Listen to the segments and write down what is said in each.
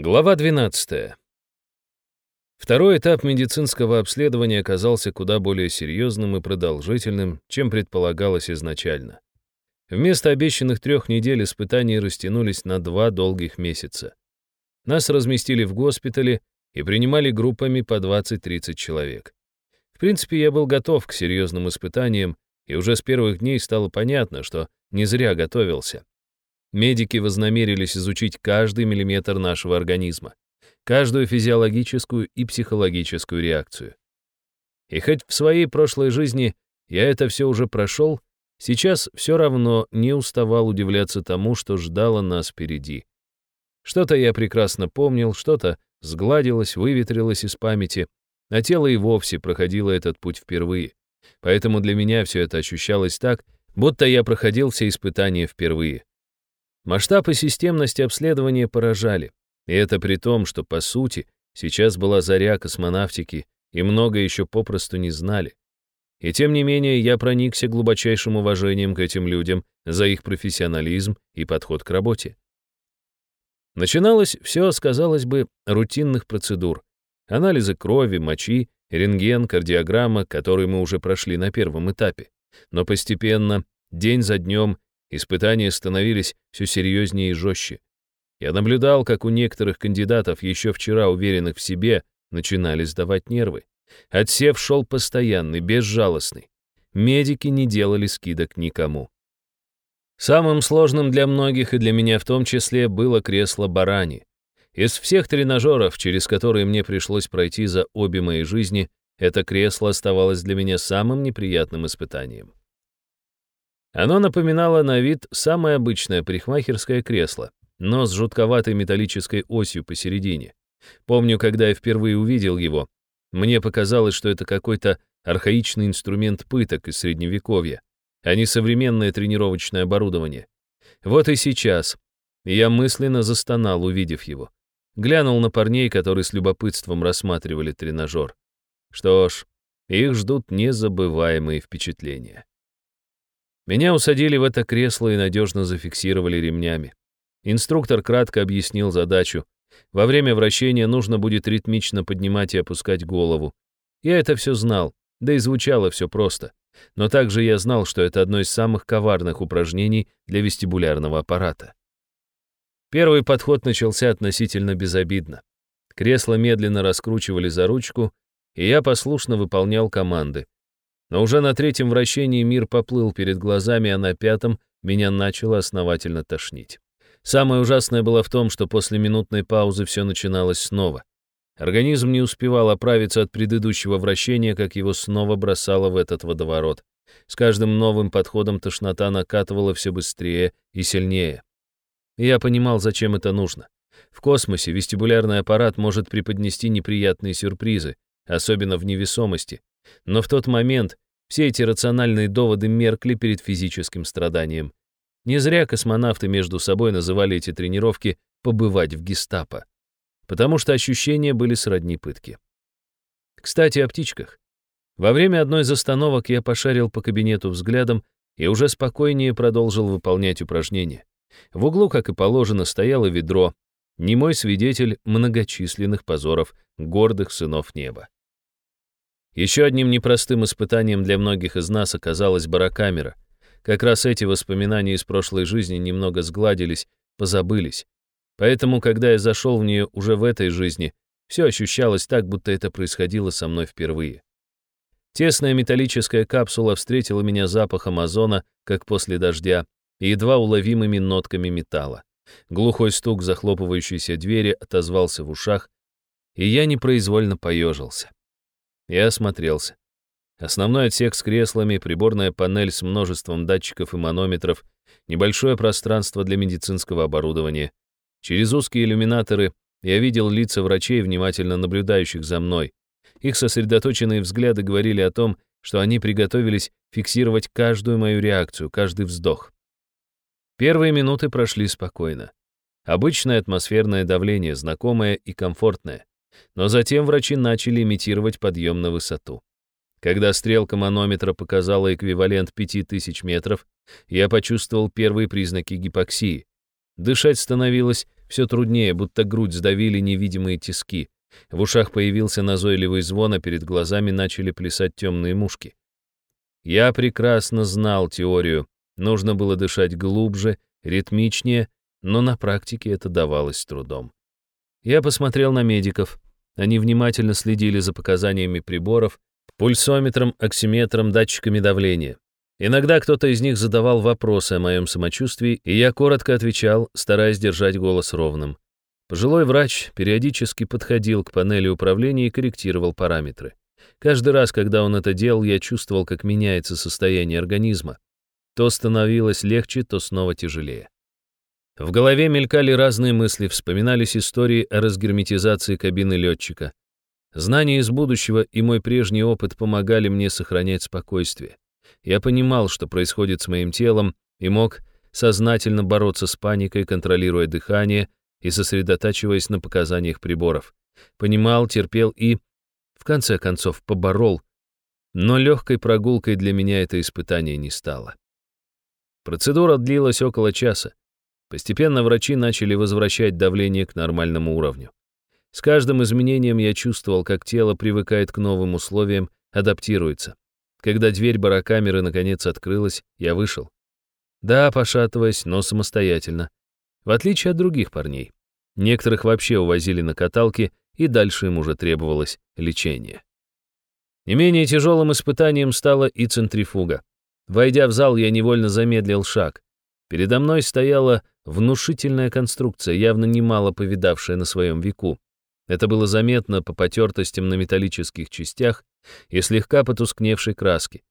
Глава 12. Второй этап медицинского обследования оказался куда более серьезным и продолжительным, чем предполагалось изначально. Вместо обещанных трех недель испытания растянулись на два долгих месяца. Нас разместили в госпитале и принимали группами по 20-30 человек. В принципе, я был готов к серьезным испытаниям, и уже с первых дней стало понятно, что не зря готовился. Медики вознамерились изучить каждый миллиметр нашего организма, каждую физиологическую и психологическую реакцию. И хоть в своей прошлой жизни я это все уже прошел, сейчас все равно не уставал удивляться тому, что ждало нас впереди. Что-то я прекрасно помнил, что-то сгладилось, выветрилось из памяти, а тело и вовсе проходило этот путь впервые. Поэтому для меня все это ощущалось так, будто я проходил все испытания впервые. Масштаб и системность обследования поражали. И это при том, что, по сути, сейчас была заря космонавтики, и много еще попросту не знали. И тем не менее я проникся глубочайшим уважением к этим людям за их профессионализм и подход к работе. Начиналось все, сказалось бы, рутинных процедур. Анализы крови, мочи, рентген, кардиограмма, которые мы уже прошли на первом этапе. Но постепенно, день за днем, Испытания становились все серьезнее и жестче. Я наблюдал, как у некоторых кандидатов, еще вчера уверенных в себе, начинали сдавать нервы. Отсев шел постоянный, безжалостный. Медики не делали скидок никому. Самым сложным для многих, и для меня в том числе, было кресло барани. Из всех тренажеров, через которые мне пришлось пройти за обе мои жизни, это кресло оставалось для меня самым неприятным испытанием. Оно напоминало на вид самое обычное парикмахерское кресло, но с жутковатой металлической осью посередине. Помню, когда я впервые увидел его, мне показалось, что это какой-то архаичный инструмент пыток из Средневековья, а не современное тренировочное оборудование. Вот и сейчас я мысленно застонал, увидев его. Глянул на парней, которые с любопытством рассматривали тренажер. Что ж, их ждут незабываемые впечатления. Меня усадили в это кресло и надежно зафиксировали ремнями. Инструктор кратко объяснил задачу. Во время вращения нужно будет ритмично поднимать и опускать голову. Я это все знал, да и звучало все просто. Но также я знал, что это одно из самых коварных упражнений для вестибулярного аппарата. Первый подход начался относительно безобидно. Кресло медленно раскручивали за ручку, и я послушно выполнял команды. Но уже на третьем вращении мир поплыл перед глазами, а на пятом меня начало основательно тошнить. Самое ужасное было в том, что после минутной паузы все начиналось снова. Организм не успевал оправиться от предыдущего вращения, как его снова бросало в этот водоворот. С каждым новым подходом тошнота накатывала все быстрее и сильнее. я понимал, зачем это нужно. В космосе вестибулярный аппарат может преподнести неприятные сюрпризы, особенно в невесомости. Но в тот момент все эти рациональные доводы меркли перед физическим страданием. Не зря космонавты между собой называли эти тренировки «побывать в гестапо», потому что ощущения были сродни пытке. Кстати, о птичках. Во время одной из остановок я пошарил по кабинету взглядом и уже спокойнее продолжил выполнять упражнения. В углу, как и положено, стояло ведро, немой свидетель многочисленных позоров гордых сынов неба. Еще одним непростым испытанием для многих из нас оказалась барокамера. Как раз эти воспоминания из прошлой жизни немного сгладились, позабылись. Поэтому, когда я зашел в нее уже в этой жизни, все ощущалось так, будто это происходило со мной впервые. Тесная металлическая капсула встретила меня запахом озона, как после дождя, и едва уловимыми нотками металла. Глухой стук захлопывающейся двери отозвался в ушах, и я непроизвольно поежился. Я осмотрелся. Основной отсек с креслами, приборная панель с множеством датчиков и манометров, небольшое пространство для медицинского оборудования. Через узкие иллюминаторы я видел лица врачей, внимательно наблюдающих за мной. Их сосредоточенные взгляды говорили о том, что они приготовились фиксировать каждую мою реакцию, каждый вздох. Первые минуты прошли спокойно. Обычное атмосферное давление, знакомое и комфортное. Но затем врачи начали имитировать подъем на высоту. Когда стрелка манометра показала эквивалент 5000 метров, я почувствовал первые признаки гипоксии. Дышать становилось все труднее, будто грудь сдавили невидимые тиски. В ушах появился назойливый звон, а перед глазами начали плясать темные мушки. Я прекрасно знал теорию. Нужно было дышать глубже, ритмичнее, но на практике это давалось трудом. Я посмотрел на медиков. Они внимательно следили за показаниями приборов, пульсометром, оксиметром, датчиками давления. Иногда кто-то из них задавал вопросы о моем самочувствии, и я коротко отвечал, стараясь держать голос ровным. Пожилой врач периодически подходил к панели управления и корректировал параметры. Каждый раз, когда он это делал, я чувствовал, как меняется состояние организма. То становилось легче, то снова тяжелее. В голове мелькали разные мысли, вспоминались истории о разгерметизации кабины летчика. Знания из будущего и мой прежний опыт помогали мне сохранять спокойствие. Я понимал, что происходит с моим телом, и мог сознательно бороться с паникой, контролируя дыхание и сосредотачиваясь на показаниях приборов. Понимал, терпел и, в конце концов, поборол. Но легкой прогулкой для меня это испытание не стало. Процедура длилась около часа. Постепенно врачи начали возвращать давление к нормальному уровню. С каждым изменением я чувствовал, как тело привыкает к новым условиям, адаптируется. Когда дверь барокамеры наконец открылась, я вышел. Да, пошатываясь, но самостоятельно. В отличие от других парней. Некоторых вообще увозили на каталке, и дальше им уже требовалось лечение. Не менее тяжелым испытанием стала и центрифуга. Войдя в зал, я невольно замедлил шаг. Передо мной стояла внушительная конструкция, явно немало повидавшая на своем веку. Это было заметно по потертостям на металлических частях и слегка потускневшей краске.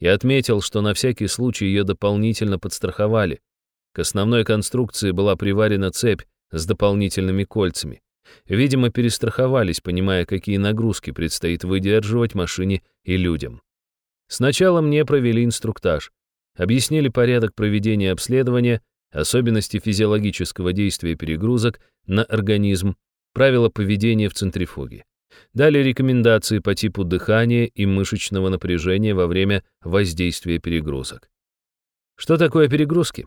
Я отметил, что на всякий случай ее дополнительно подстраховали. К основной конструкции была приварена цепь с дополнительными кольцами. Видимо, перестраховались, понимая, какие нагрузки предстоит выдерживать машине и людям. Сначала мне провели инструктаж, объяснили порядок проведения обследования, особенности физиологического действия перегрузок на организм правила поведения в центрифуге. Дали рекомендации по типу дыхания и мышечного напряжения во время воздействия перегрузок. Что такое перегрузки?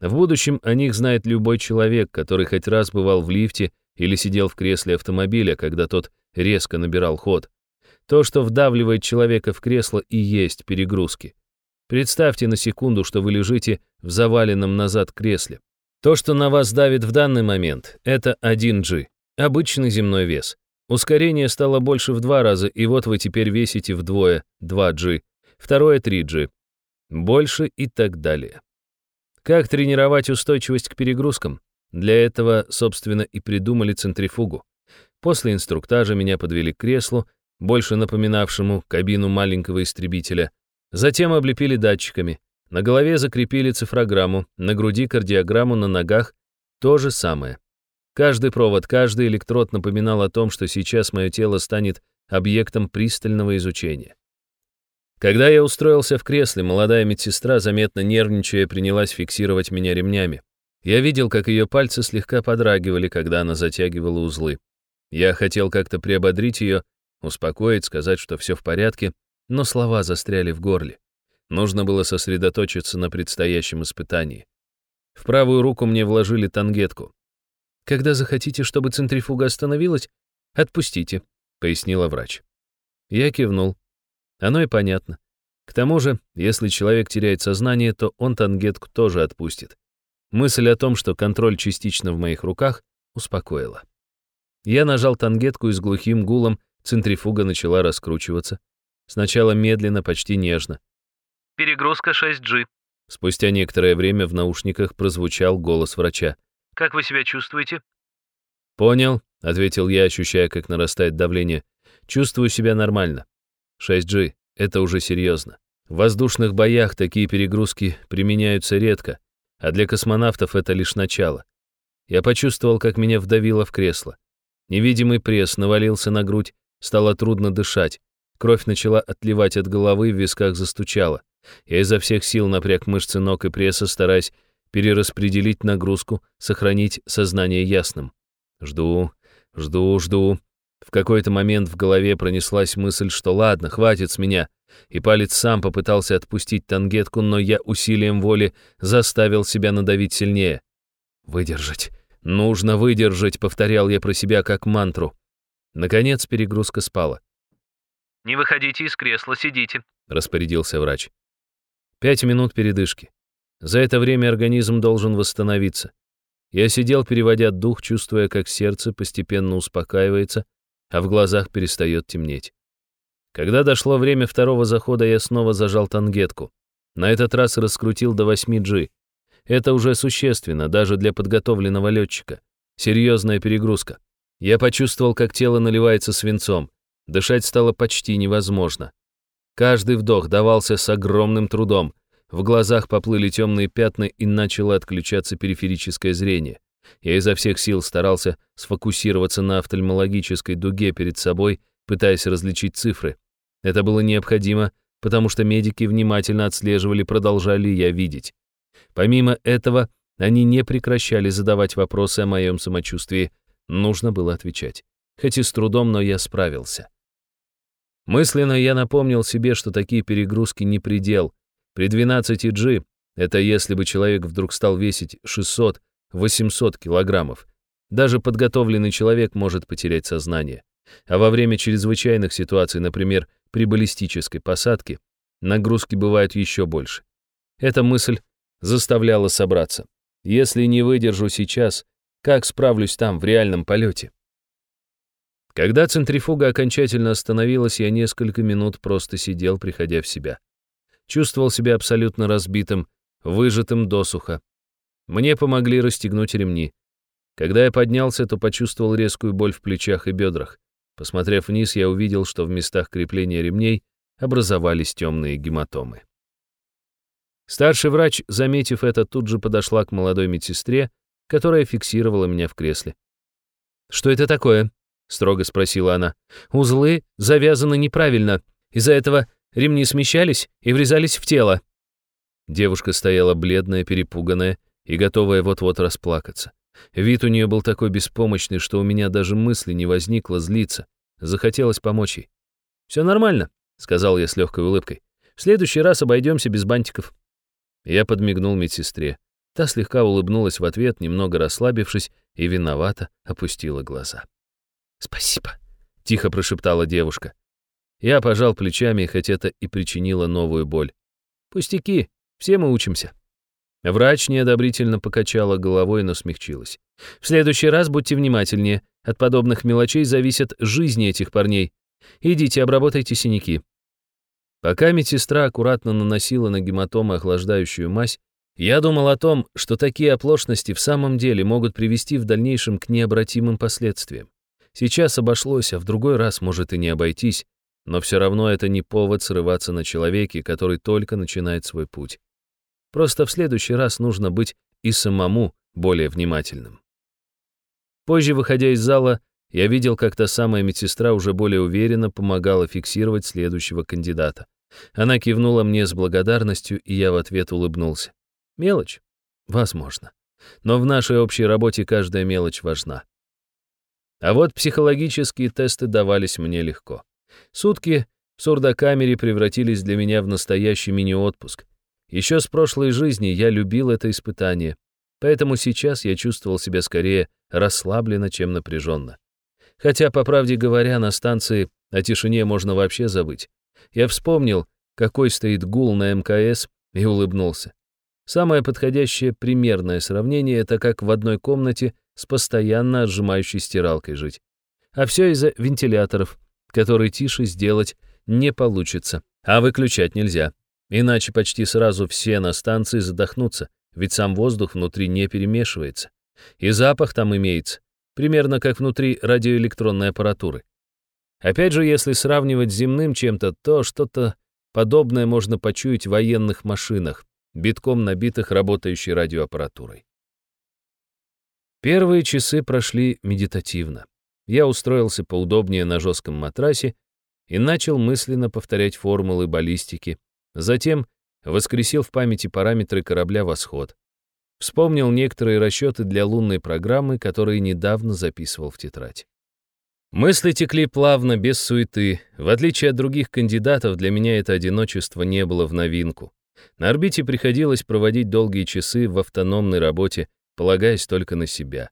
В будущем о них знает любой человек, который хоть раз бывал в лифте или сидел в кресле автомобиля, когда тот резко набирал ход. То, что вдавливает человека в кресло, и есть перегрузки. Представьте на секунду, что вы лежите в заваленном назад кресле. То, что на вас давит в данный момент, это 1G. Обычный земной вес. Ускорение стало больше в два раза, и вот вы теперь весите вдвое 2G, второе 3G. Больше и так далее. Как тренировать устойчивость к перегрузкам? Для этого, собственно, и придумали центрифугу. После инструктажа меня подвели к креслу, больше напоминавшему кабину маленького истребителя. Затем облепили датчиками. На голове закрепили цифрограмму, на груди кардиограмму, на ногах то же самое. Каждый провод, каждый электрод напоминал о том, что сейчас мое тело станет объектом пристального изучения. Когда я устроился в кресле, молодая медсестра, заметно нервничая, принялась фиксировать меня ремнями. Я видел, как ее пальцы слегка подрагивали, когда она затягивала узлы. Я хотел как-то приободрить ее, успокоить, сказать, что все в порядке, но слова застряли в горле. Нужно было сосредоточиться на предстоящем испытании. В правую руку мне вложили тангетку. Когда захотите, чтобы центрифуга остановилась, отпустите», — пояснила врач. Я кивнул. Оно и понятно. К тому же, если человек теряет сознание, то он тангетку тоже отпустит. Мысль о том, что контроль частично в моих руках, успокоила. Я нажал тангетку и с глухим гулом центрифуга начала раскручиваться. Сначала медленно, почти нежно. «Перегрузка 6G». Спустя некоторое время в наушниках прозвучал голос врача. Как вы себя чувствуете?» «Понял», — ответил я, ощущая, как нарастает давление. «Чувствую себя нормально. 6G — это уже серьезно. В воздушных боях такие перегрузки применяются редко, а для космонавтов это лишь начало. Я почувствовал, как меня вдавило в кресло. Невидимый пресс навалился на грудь, стало трудно дышать. Кровь начала отливать от головы, в висках застучала. Я изо всех сил напряг мышцы ног и пресса, стараясь перераспределить нагрузку, сохранить сознание ясным. Жду, жду, жду. В какой-то момент в голове пронеслась мысль, что ладно, хватит с меня, и палец сам попытался отпустить тангетку, но я усилием воли заставил себя надавить сильнее. Выдержать, Нужно выдержать, повторял я про себя как мантру. Наконец перегрузка спала. Не выходите из кресла, сидите. Распорядился врач. Пять минут передышки. За это время организм должен восстановиться. Я сидел, переводя дух, чувствуя, как сердце постепенно успокаивается, а в глазах перестает темнеть. Когда дошло время второго захода, я снова зажал тангетку. На этот раз раскрутил до 8G. Это уже существенно, даже для подготовленного летчика. Серьезная перегрузка. Я почувствовал, как тело наливается свинцом. Дышать стало почти невозможно. Каждый вдох давался с огромным трудом. В глазах поплыли темные пятна и начало отключаться периферическое зрение. Я изо всех сил старался сфокусироваться на офтальмологической дуге перед собой, пытаясь различить цифры. Это было необходимо, потому что медики внимательно отслеживали, продолжали я видеть. Помимо этого, они не прекращали задавать вопросы о моем самочувствии. Нужно было отвечать. Хоть и с трудом, но я справился. Мысленно я напомнил себе, что такие перегрузки не предел. При 12G, это если бы человек вдруг стал весить 600-800 килограммов, даже подготовленный человек может потерять сознание. А во время чрезвычайных ситуаций, например, при баллистической посадке, нагрузки бывают еще больше. Эта мысль заставляла собраться. Если не выдержу сейчас, как справлюсь там, в реальном полете? Когда центрифуга окончательно остановилась, я несколько минут просто сидел, приходя в себя. Чувствовал себя абсолютно разбитым, выжатым досуха. Мне помогли расстегнуть ремни. Когда я поднялся, то почувствовал резкую боль в плечах и бедрах. Посмотрев вниз, я увидел, что в местах крепления ремней образовались темные гематомы. Старший врач, заметив это, тут же подошла к молодой медсестре, которая фиксировала меня в кресле. «Что это такое?» — строго спросила она. «Узлы завязаны неправильно. Из-за этого ремни смещались и врезались в тело». Девушка стояла бледная, перепуганная и готовая вот-вот расплакаться. Вид у нее был такой беспомощный, что у меня даже мысли не возникло злиться. Захотелось помочь ей. «Все нормально», — сказал я с легкой улыбкой. «В следующий раз обойдемся без бантиков». Я подмигнул медсестре. Та слегка улыбнулась в ответ, немного расслабившись, и виновато опустила глаза. «Спасибо», — тихо прошептала девушка. Я пожал плечами, хоть это и причинило новую боль. «Пустяки, все мы учимся». Врач неодобрительно покачала головой, но смягчилась. «В следующий раз будьте внимательнее. От подобных мелочей зависят жизни этих парней. Идите, обработайте синяки». Пока медсестра аккуратно наносила на гематомы охлаждающую мазь, я думал о том, что такие оплошности в самом деле могут привести в дальнейшем к необратимым последствиям. Сейчас обошлось, а в другой раз может и не обойтись, но все равно это не повод срываться на человеке, который только начинает свой путь. Просто в следующий раз нужно быть и самому более внимательным. Позже, выходя из зала, я видел, как та самая медсестра уже более уверенно помогала фиксировать следующего кандидата. Она кивнула мне с благодарностью, и я в ответ улыбнулся. Мелочь? Возможно. Но в нашей общей работе каждая мелочь важна. А вот психологические тесты давались мне легко. Сутки в сурдокамере превратились для меня в настоящий мини-отпуск. Еще с прошлой жизни я любил это испытание, поэтому сейчас я чувствовал себя скорее расслабленно, чем напряженно. Хотя, по правде говоря, на станции о тишине можно вообще забыть. Я вспомнил, какой стоит гул на МКС, и улыбнулся. Самое подходящее примерное сравнение — это как в одной комнате с постоянно отжимающей стиралкой жить. А все из-за вентиляторов, которые тише сделать не получится, а выключать нельзя. Иначе почти сразу все на станции задохнутся, ведь сам воздух внутри не перемешивается. И запах там имеется, примерно как внутри радиоэлектронной аппаратуры. Опять же, если сравнивать с земным чем-то, то что-то подобное можно почуять в военных машинах, битком набитых работающей радиоаппаратурой. Первые часы прошли медитативно. Я устроился поудобнее на жестком матрасе и начал мысленно повторять формулы баллистики, затем воскресил в памяти параметры корабля «Восход». Вспомнил некоторые расчеты для лунной программы, которые недавно записывал в тетрадь. Мысли текли плавно, без суеты. В отличие от других кандидатов, для меня это одиночество не было в новинку. На орбите приходилось проводить долгие часы в автономной работе, полагаясь только на себя.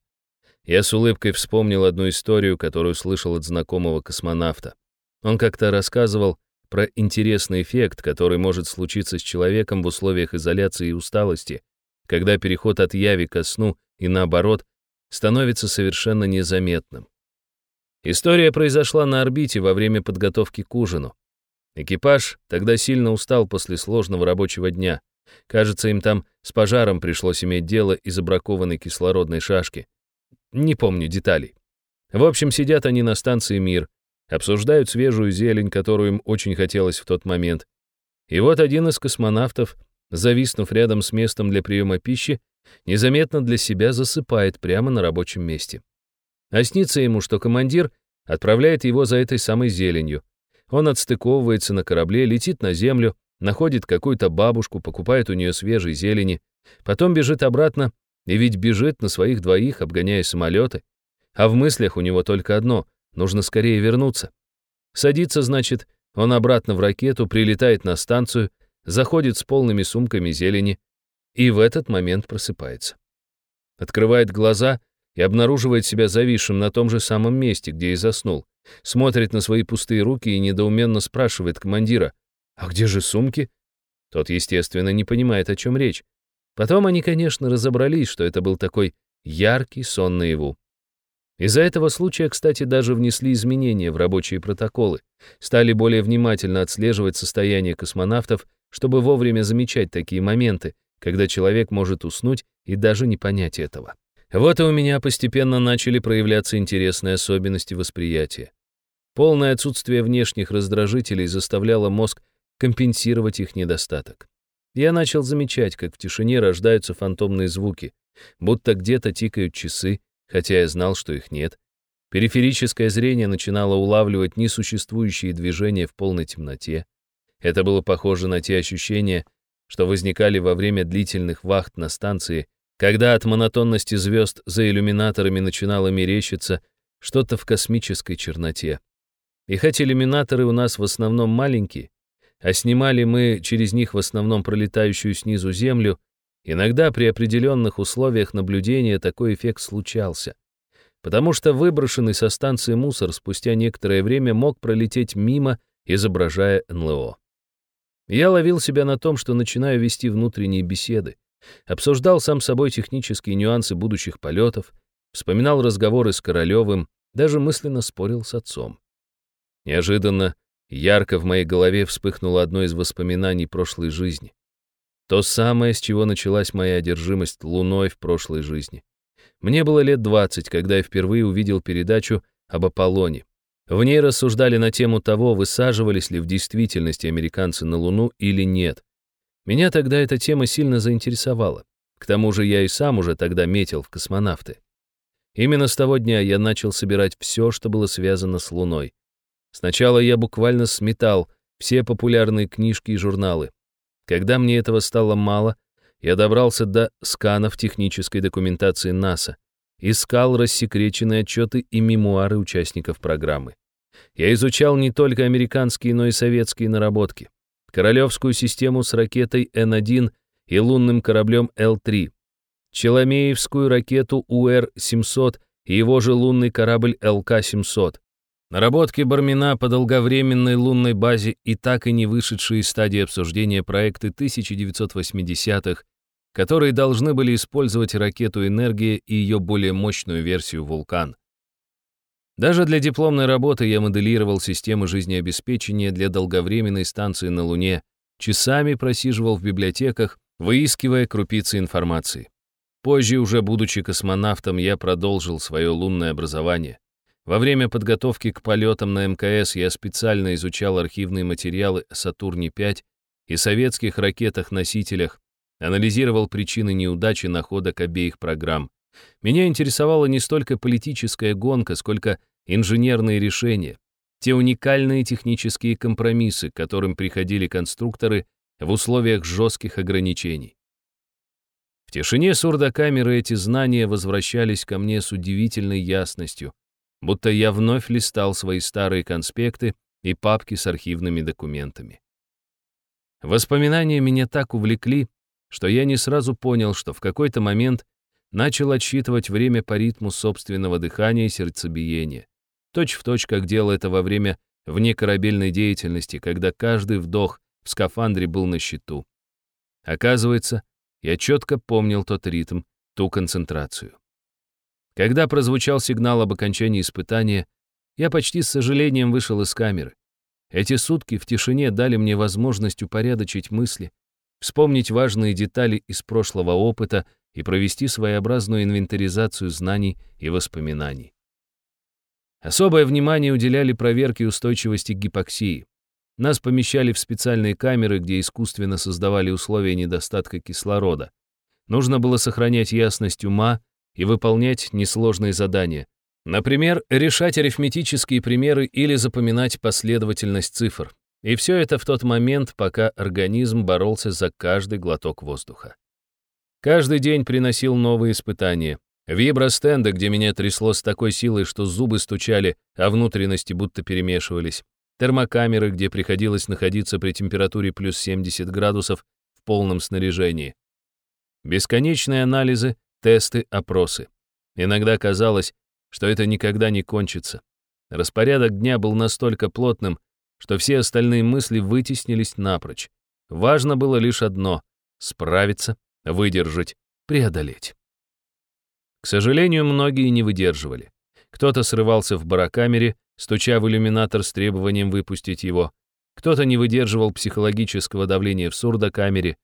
Я с улыбкой вспомнил одну историю, которую слышал от знакомого космонавта. Он как-то рассказывал про интересный эффект, который может случиться с человеком в условиях изоляции и усталости, когда переход от яви ко сну и наоборот становится совершенно незаметным. История произошла на орбите во время подготовки к ужину. Экипаж тогда сильно устал после сложного рабочего дня. Кажется, им там с пожаром пришлось иметь дело из забракованной кислородной шашки. Не помню деталей. В общем, сидят они на станции «Мир», обсуждают свежую зелень, которую им очень хотелось в тот момент. И вот один из космонавтов, зависнув рядом с местом для приема пищи, незаметно для себя засыпает прямо на рабочем месте. А снится ему, что командир отправляет его за этой самой зеленью. Он отстыковывается на корабле, летит на землю, находит какую-то бабушку, покупает у нее свежей зелени, потом бежит обратно и ведь бежит на своих двоих, обгоняя самолеты. А в мыслях у него только одно — нужно скорее вернуться. Садится, значит, он обратно в ракету, прилетает на станцию, заходит с полными сумками зелени и в этот момент просыпается. Открывает глаза и обнаруживает себя зависшим на том же самом месте, где и заснул. Смотрит на свои пустые руки и недоуменно спрашивает командира, «А где же сумки?» Тот, естественно, не понимает, о чем речь. Потом они, конечно, разобрались, что это был такой яркий сон наяву. Из-за этого случая, кстати, даже внесли изменения в рабочие протоколы, стали более внимательно отслеживать состояние космонавтов, чтобы вовремя замечать такие моменты, когда человек может уснуть и даже не понять этого. Вот и у меня постепенно начали проявляться интересные особенности восприятия. Полное отсутствие внешних раздражителей заставляло мозг компенсировать их недостаток. Я начал замечать, как в тишине рождаются фантомные звуки, будто где-то тикают часы, хотя я знал, что их нет. Периферическое зрение начинало улавливать несуществующие движения в полной темноте. Это было похоже на те ощущения, что возникали во время длительных вахт на станции, когда от монотонности звезд за иллюминаторами начинало мерещиться что-то в космической черноте. И хоть иллюминаторы у нас в основном маленькие, а снимали мы через них в основном пролетающую снизу землю, иногда при определенных условиях наблюдения такой эффект случался, потому что выброшенный со станции мусор спустя некоторое время мог пролететь мимо, изображая НЛО. Я ловил себя на том, что начинаю вести внутренние беседы, обсуждал сам собой технические нюансы будущих полетов, вспоминал разговоры с Королевым, даже мысленно спорил с отцом. Неожиданно Ярко в моей голове вспыхнуло одно из воспоминаний прошлой жизни. То самое, с чего началась моя одержимость луной в прошлой жизни. Мне было лет 20, когда я впервые увидел передачу об Аполлоне. В ней рассуждали на тему того, высаживались ли в действительности американцы на Луну или нет. Меня тогда эта тема сильно заинтересовала. К тому же я и сам уже тогда метил в космонавты. Именно с того дня я начал собирать все, что было связано с Луной. Сначала я буквально сметал все популярные книжки и журналы. Когда мне этого стало мало, я добрался до сканов технической документации НАСА, искал рассекреченные отчеты и мемуары участников программы. Я изучал не только американские, но и советские наработки. Королевскую систему с ракетой Н-1 и лунным кораблем Л-3, Челомеевскую ракету УР-700 и его же лунный корабль ЛК-700, Наработки Бармина по долговременной лунной базе и так и не вышедшие из стадии обсуждения проекты 1980-х, которые должны были использовать ракету «Энергия» и ее более мощную версию «Вулкан». Даже для дипломной работы я моделировал системы жизнеобеспечения для долговременной станции на Луне, часами просиживал в библиотеках, выискивая крупицы информации. Позже, уже будучи космонавтом, я продолжил свое лунное образование. Во время подготовки к полетам на МКС я специально изучал архивные материалы о Сатурне-5 и советских ракетах-носителях, анализировал причины неудачи находок обеих программ. Меня интересовала не столько политическая гонка, сколько инженерные решения, те уникальные технические компромиссы, к которым приходили конструкторы в условиях жестких ограничений. В тишине сурдокамеры эти знания возвращались ко мне с удивительной ясностью, будто я вновь листал свои старые конспекты и папки с архивными документами. Воспоминания меня так увлекли, что я не сразу понял, что в какой-то момент начал отсчитывать время по ритму собственного дыхания и сердцебиения. Точь в точь, как делал это во время внекорабельной деятельности, когда каждый вдох в скафандре был на счету. Оказывается, я четко помнил тот ритм, ту концентрацию. Когда прозвучал сигнал об окончании испытания, я почти с сожалением вышел из камеры. Эти сутки в тишине дали мне возможность упорядочить мысли, вспомнить важные детали из прошлого опыта и провести своеобразную инвентаризацию знаний и воспоминаний. Особое внимание уделяли проверке устойчивости к гипоксии. Нас помещали в специальные камеры, где искусственно создавали условия недостатка кислорода. Нужно было сохранять ясность ума и выполнять несложные задания. Например, решать арифметические примеры или запоминать последовательность цифр. И все это в тот момент, пока организм боролся за каждый глоток воздуха. Каждый день приносил новые испытания. Вибростенды, где меня трясло с такой силой, что зубы стучали, а внутренности будто перемешивались. Термокамеры, где приходилось находиться при температуре плюс 70 градусов в полном снаряжении. Бесконечные анализы, тесты, опросы. Иногда казалось, что это никогда не кончится. Распорядок дня был настолько плотным, что все остальные мысли вытеснились напрочь. Важно было лишь одно — справиться, выдержать, преодолеть. К сожалению, многие не выдерживали. Кто-то срывался в барокамере, стуча в иллюминатор с требованием выпустить его. Кто-то не выдерживал психологического давления в сурдокамере.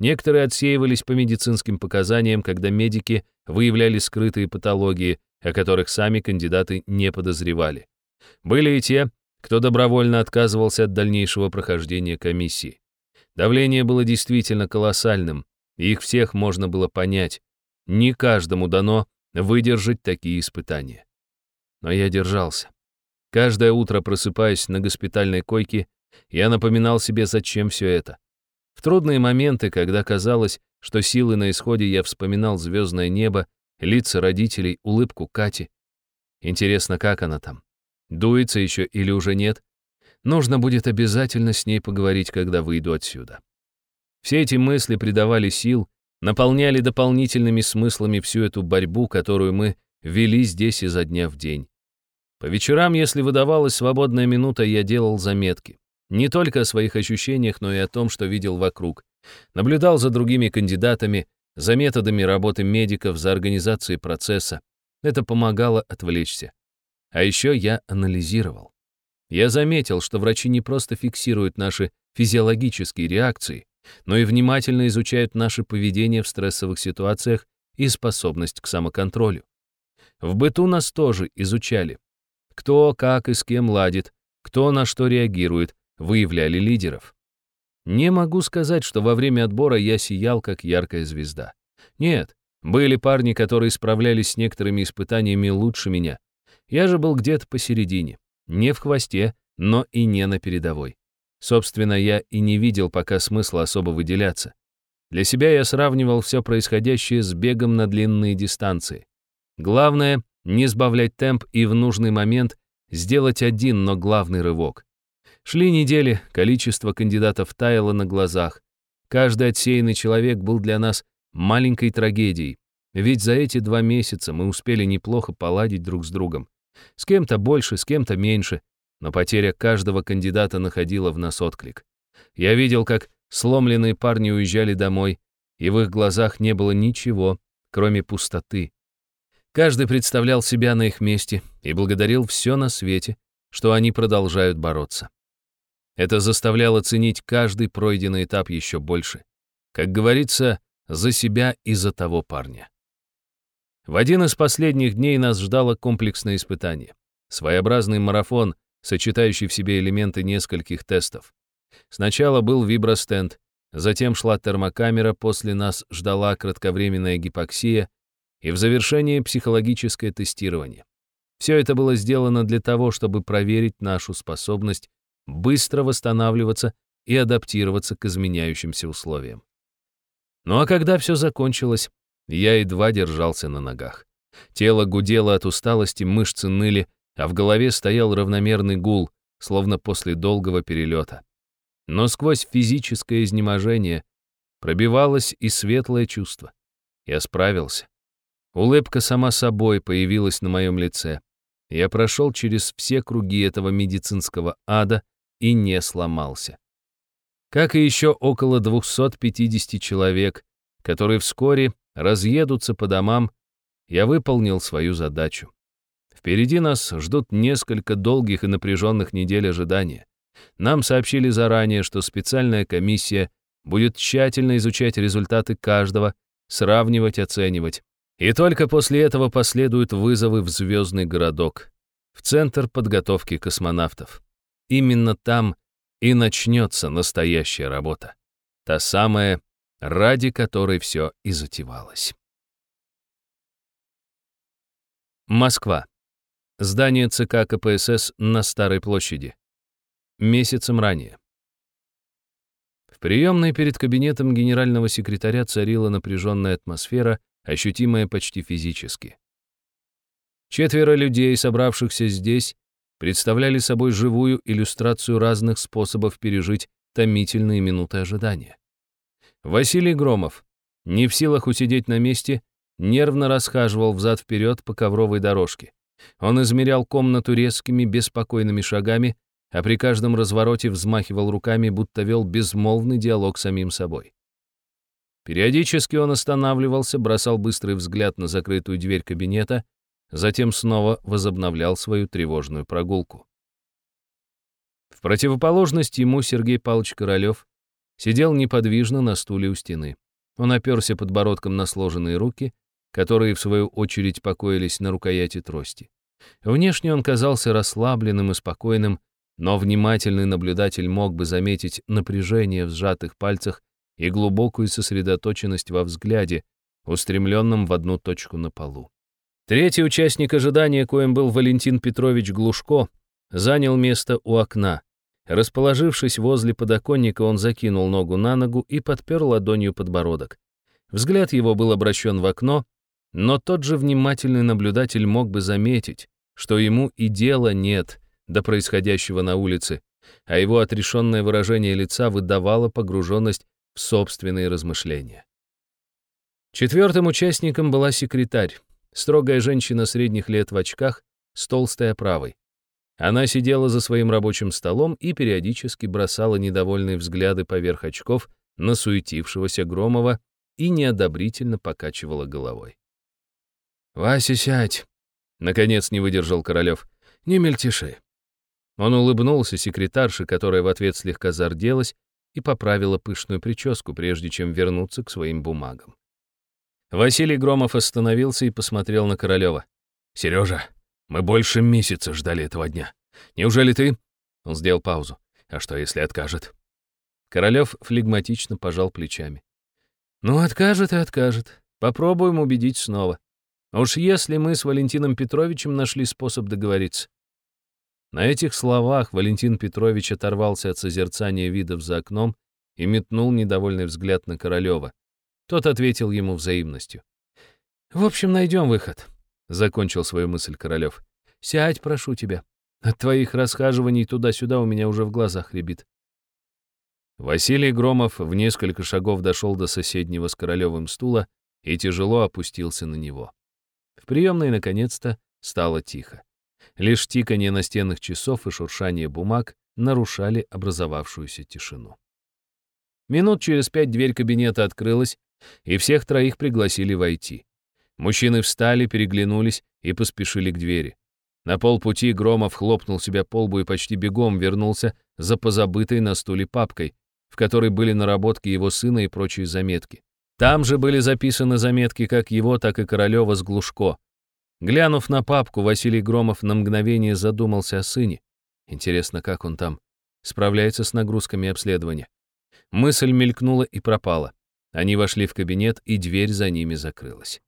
Некоторые отсеивались по медицинским показаниям, когда медики выявляли скрытые патологии, о которых сами кандидаты не подозревали. Были и те, кто добровольно отказывался от дальнейшего прохождения комиссии. Давление было действительно колоссальным, и их всех можно было понять. Не каждому дано выдержать такие испытания. Но я держался. Каждое утро, просыпаясь на госпитальной койке, я напоминал себе, зачем все это. В трудные моменты, когда казалось, что силы на исходе, я вспоминал звездное небо, лица родителей, улыбку Кати. Интересно, как она там? Дуется еще или уже нет? Нужно будет обязательно с ней поговорить, когда выйду отсюда. Все эти мысли придавали сил, наполняли дополнительными смыслами всю эту борьбу, которую мы вели здесь изо дня в день. По вечерам, если выдавалась свободная минута, я делал заметки. Не только о своих ощущениях, но и о том, что видел вокруг. Наблюдал за другими кандидатами, за методами работы медиков, за организацией процесса. Это помогало отвлечься. А еще я анализировал. Я заметил, что врачи не просто фиксируют наши физиологические реакции, но и внимательно изучают наше поведение в стрессовых ситуациях и способность к самоконтролю. В быту нас тоже изучали. Кто, как и с кем ладит, кто на что реагирует, выявляли лидеров. Не могу сказать, что во время отбора я сиял, как яркая звезда. Нет, были парни, которые справлялись с некоторыми испытаниями лучше меня. Я же был где-то посередине, не в хвосте, но и не на передовой. Собственно, я и не видел пока смысла особо выделяться. Для себя я сравнивал все происходящее с бегом на длинные дистанции. Главное — не сбавлять темп и в нужный момент сделать один, но главный рывок. Шли недели, количество кандидатов таяло на глазах. Каждый отсеянный человек был для нас маленькой трагедией, ведь за эти два месяца мы успели неплохо поладить друг с другом. С кем-то больше, с кем-то меньше, но потеря каждого кандидата находила в нас отклик. Я видел, как сломленные парни уезжали домой, и в их глазах не было ничего, кроме пустоты. Каждый представлял себя на их месте и благодарил все на свете, что они продолжают бороться. Это заставляло ценить каждый пройденный этап еще больше. Как говорится, за себя и за того парня. В один из последних дней нас ждало комплексное испытание. Своеобразный марафон, сочетающий в себе элементы нескольких тестов. Сначала был вибростенд, затем шла термокамера, после нас ждала кратковременная гипоксия и в завершении психологическое тестирование. Все это было сделано для того, чтобы проверить нашу способность быстро восстанавливаться и адаптироваться к изменяющимся условиям. Ну а когда все закончилось, я едва держался на ногах. Тело гудело от усталости, мышцы ныли, а в голове стоял равномерный гул, словно после долгого перелета. Но сквозь физическое изнеможение пробивалось и светлое чувство. Я справился. Улыбка сама собой появилась на моем лице. Я прошел через все круги этого медицинского ада и не сломался. Как и еще около 250 человек, которые вскоре разъедутся по домам, я выполнил свою задачу. Впереди нас ждут несколько долгих и напряженных недель ожидания. Нам сообщили заранее, что специальная комиссия будет тщательно изучать результаты каждого, сравнивать, оценивать. И только после этого последуют вызовы в звездный городок, в центр подготовки космонавтов. Именно там и начнется настоящая работа. Та самая, ради которой все и затевалось. Москва. Здание ЦК КПСС на Старой площади. Месяцем ранее. В приемной перед кабинетом генерального секретаря царила напряженная атмосфера, ощутимая почти физически. Четверо людей, собравшихся здесь, представляли собой живую иллюстрацию разных способов пережить томительные минуты ожидания. Василий Громов, не в силах усидеть на месте, нервно расхаживал взад-вперед по ковровой дорожке. Он измерял комнату резкими, беспокойными шагами, а при каждом развороте взмахивал руками, будто вел безмолвный диалог с самим собой. Периодически он останавливался, бросал быстрый взгляд на закрытую дверь кабинета, затем снова возобновлял свою тревожную прогулку. В противоположность ему Сергей Павлович Королёв сидел неподвижно на стуле у стены. Он оперся подбородком на сложенные руки, которые, в свою очередь, покоились на рукояти трости. Внешне он казался расслабленным и спокойным, но внимательный наблюдатель мог бы заметить напряжение в сжатых пальцах и глубокую сосредоточенность во взгляде, устремленном в одну точку на полу. Третий участник ожидания, коим был Валентин Петрович Глушко, занял место у окна. Расположившись возле подоконника, он закинул ногу на ногу и подпер ладонью подбородок. Взгляд его был обращен в окно, но тот же внимательный наблюдатель мог бы заметить, что ему и дела нет до происходящего на улице, а его отрешенное выражение лица выдавало погруженность в собственные размышления. Четвертым участником была секретарь, строгая женщина средних лет в очках с толстой оправой. Она сидела за своим рабочим столом и периодически бросала недовольные взгляды поверх очков на суетившегося Громова и неодобрительно покачивала головой. «Вася, сядь!» — наконец не выдержал Королёв. «Не мельтеши!» Он улыбнулся секретарше, которая в ответ слегка зарделась и поправила пышную прическу, прежде чем вернуться к своим бумагам. Василий Громов остановился и посмотрел на Королёва. «Серёжа, мы больше месяца ждали этого дня. Неужели ты...» Он сделал паузу. «А что, если откажет?» Королёв флегматично пожал плечами. «Ну, откажет и откажет. Попробуем убедить снова. Уж если мы с Валентином Петровичем нашли способ договориться. На этих словах Валентин Петрович оторвался от созерцания видов за окном и метнул недовольный взгляд на Королева. Тот ответил ему взаимностью. «В общем, найдем выход», — закончил свою мысль Королев. «Сядь, прошу тебя. От твоих расхаживаний туда-сюда у меня уже в глазах рябит». Василий Громов в несколько шагов дошел до соседнего с Королевым стула и тяжело опустился на него. В приемной, наконец-то, стало тихо. Лишь тиканье настенных часов и шуршание бумаг нарушали образовавшуюся тишину. Минут через пять дверь кабинета открылась, и всех троих пригласили войти. Мужчины встали, переглянулись и поспешили к двери. На полпути Громов хлопнул себя по лбу и почти бегом вернулся за позабытой на стуле папкой, в которой были наработки его сына и прочие заметки. Там же были записаны заметки как его, так и Королева с Глушко. Глянув на папку, Василий Громов на мгновение задумался о сыне. Интересно, как он там? Справляется с нагрузками обследования. Мысль мелькнула и пропала. Они вошли в кабинет, и дверь за ними закрылась.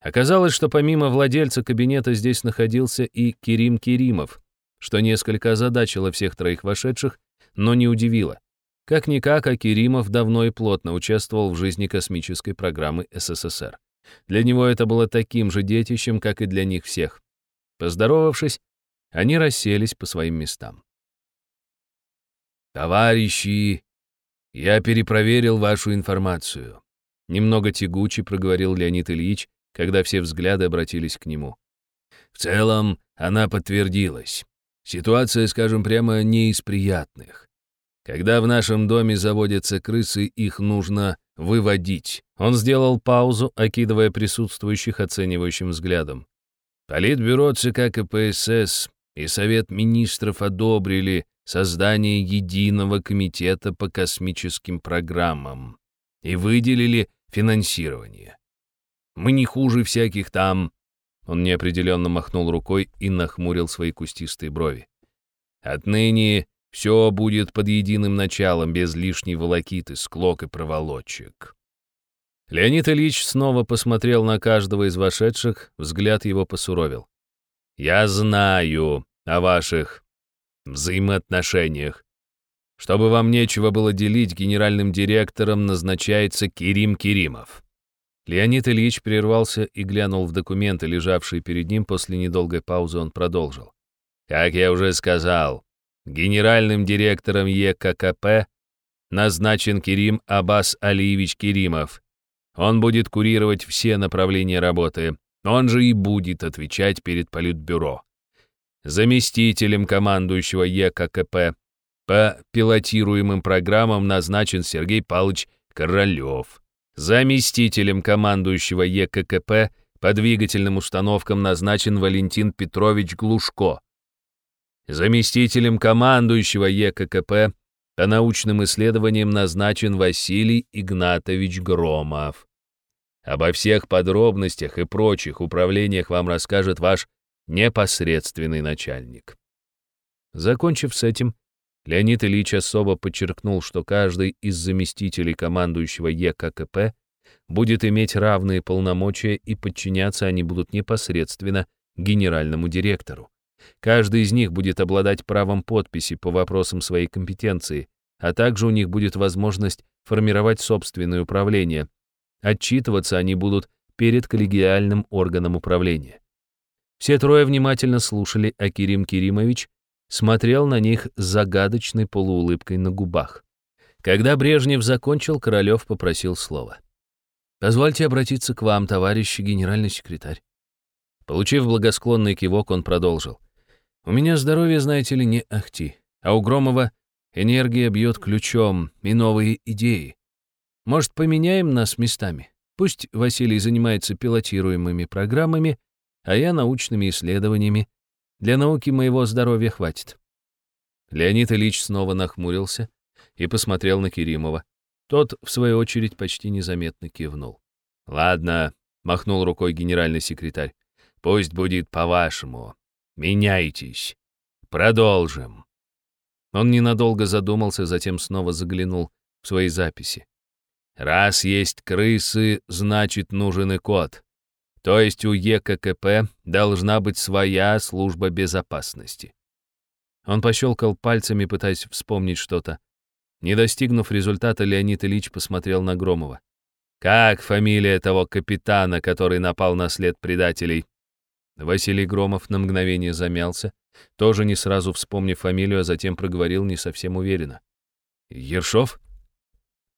Оказалось, что помимо владельца кабинета здесь находился и Кирим Киримов, что несколько озадачило всех троих вошедших, но не удивило. Как-никак, а Керимов давно и плотно участвовал в жизни космической программы СССР. Для него это было таким же детищем, как и для них всех. Поздоровавшись, они расселись по своим местам. «Товарищи, я перепроверил вашу информацию», — немного тягуче проговорил Леонид Ильич, когда все взгляды обратились к нему. «В целом, она подтвердилась. Ситуация, скажем прямо, не из приятных. Когда в нашем доме заводятся крысы, их нужно выводить». Он сделал паузу, окидывая присутствующих оценивающим взглядом. Политбюро ЦК КПСС и Совет министров одобрили создание единого комитета по космическим программам и выделили финансирование. Мы не хуже всяких там. Он неопределенно махнул рукой и нахмурил свои кустистые брови. Отныне все будет под единым началом, без лишней волокиты, склок и проволочек. Леонид Ильич снова посмотрел на каждого из вошедших, взгляд его посуровил. «Я знаю о ваших взаимоотношениях. Чтобы вам нечего было делить, генеральным директором назначается Кирим Киримов». Леонид Ильич прервался и глянул в документы, лежавшие перед ним. После недолгой паузы он продолжил. «Как я уже сказал, генеральным директором ЕККП назначен Кирим Аббас Алиевич Киримов, он будет курировать все направления работы. Он же и будет отвечать перед Политбюро. Заместителем командующего ЕККП по пилотируемым программам назначен Сергей Павлович Королев. Заместителем командующего ЕККП по двигательным установкам назначен Валентин Петрович Глушко. Заместителем командующего ЕККП по научным исследованиям назначен Василий Игнатович Громов. Обо всех подробностях и прочих управлениях вам расскажет ваш непосредственный начальник. Закончив с этим, Леонид Ильич особо подчеркнул, что каждый из заместителей командующего ЕККП будет иметь равные полномочия и подчиняться они будут непосредственно генеральному директору. Каждый из них будет обладать правом подписи по вопросам своей компетенции, а также у них будет возможность формировать собственное управление, Отчитываться они будут перед коллегиальным органом управления. Все трое внимательно слушали, а Кирим Киримович смотрел на них с загадочной полуулыбкой на губах. Когда Брежнев закончил, Королев попросил слова. «Позвольте обратиться к вам, товарищ генеральный секретарь». Получив благосклонный кивок, он продолжил. «У меня здоровье, знаете ли, не ахти, а у Громова энергия бьет ключом и новые идеи. Может, поменяем нас местами? Пусть Василий занимается пилотируемыми программами, а я научными исследованиями. Для науки моего здоровья хватит». Леонид Ильич снова нахмурился и посмотрел на Керимова. Тот, в свою очередь, почти незаметно кивнул. «Ладно», — махнул рукой генеральный секретарь, — «пусть будет по-вашему. Меняйтесь. Продолжим». Он ненадолго задумался, затем снова заглянул в свои записи. Раз есть крысы, значит нужен и кот. То есть у ЕККП должна быть своя служба безопасности. Он пощелкал пальцами, пытаясь вспомнить что-то. Не достигнув результата, Леонид Ильич посмотрел на Громова. «Как фамилия того капитана, который напал на след предателей?» Василий Громов на мгновение замялся, тоже не сразу вспомнив фамилию, а затем проговорил не совсем уверенно. «Ершов?»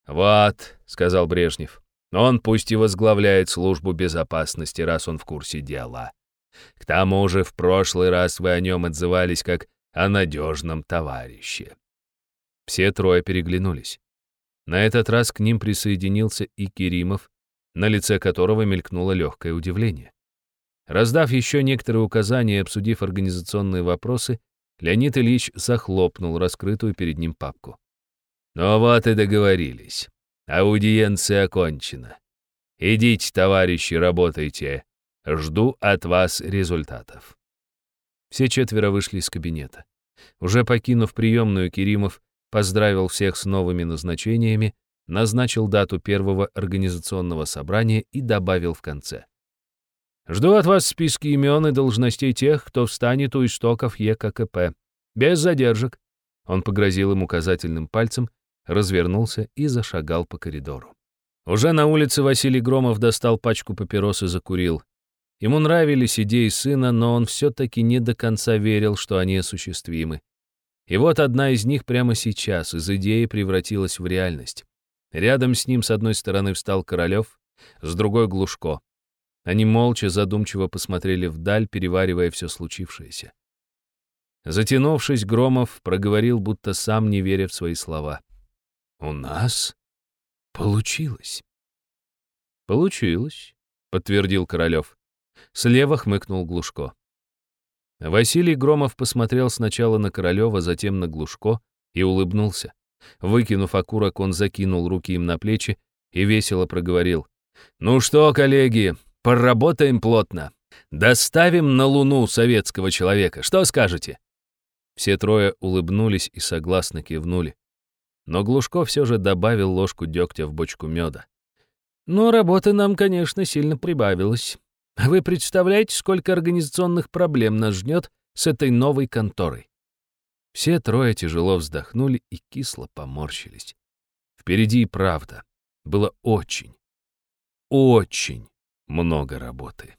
«Вот», — сказал Брежнев, — «он пусть и возглавляет службу безопасности, раз он в курсе дела. К тому же в прошлый раз вы о нем отзывались как о надежном товарище». Все трое переглянулись. На этот раз к ним присоединился и Керимов, на лице которого мелькнуло легкое удивление. Раздав еще некоторые указания и обсудив организационные вопросы, Леонид Ильич захлопнул раскрытую перед ним папку. Ну вот и договорились. Аудиенция окончена. Идите, товарищи, работайте. Жду от вас результатов. Все четверо вышли из кабинета. Уже покинув приемную, Керимов поздравил всех с новыми назначениями, назначил дату первого организационного собрания и добавил в конце. «Жду от вас списки имен и должностей тех, кто встанет у истоков ЕККП. Без задержек». Он погрозил им указательным пальцем, развернулся и зашагал по коридору. Уже на улице Василий Громов достал пачку папирос и закурил. Ему нравились идеи сына, но он все-таки не до конца верил, что они осуществимы. И вот одна из них прямо сейчас из идеи превратилась в реальность. Рядом с ним с одной стороны встал Королев, с другой — Глушко. Они молча, задумчиво посмотрели вдаль, переваривая все случившееся. Затянувшись, Громов проговорил, будто сам не веря в свои слова. «У нас получилось». «Получилось», — подтвердил Королев. Слева хмыкнул Глушко. Василий Громов посмотрел сначала на Королева, затем на Глушко и улыбнулся. Выкинув окурок, он закинул руки им на плечи и весело проговорил. «Ну что, коллеги, поработаем плотно. Доставим на Луну советского человека. Что скажете?» Все трое улыбнулись и согласно кивнули. Но Глушко все же добавил ложку дегтя в бочку меда. «Но работы нам, конечно, сильно прибавилось. Вы представляете, сколько организационных проблем нас ждет с этой новой конторой?» Все трое тяжело вздохнули и кисло поморщились. Впереди и правда было очень, очень много работы.